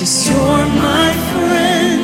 Cause you're my friend.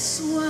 sua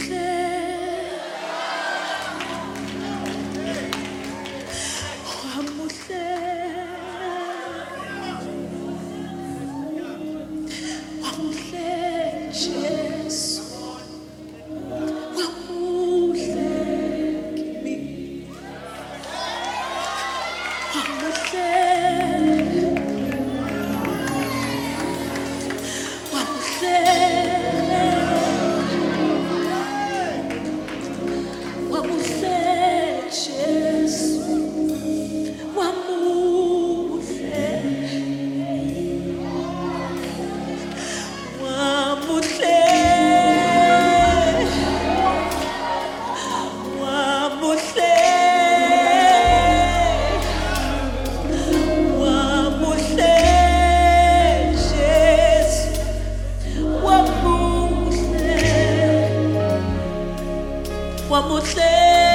como o teu.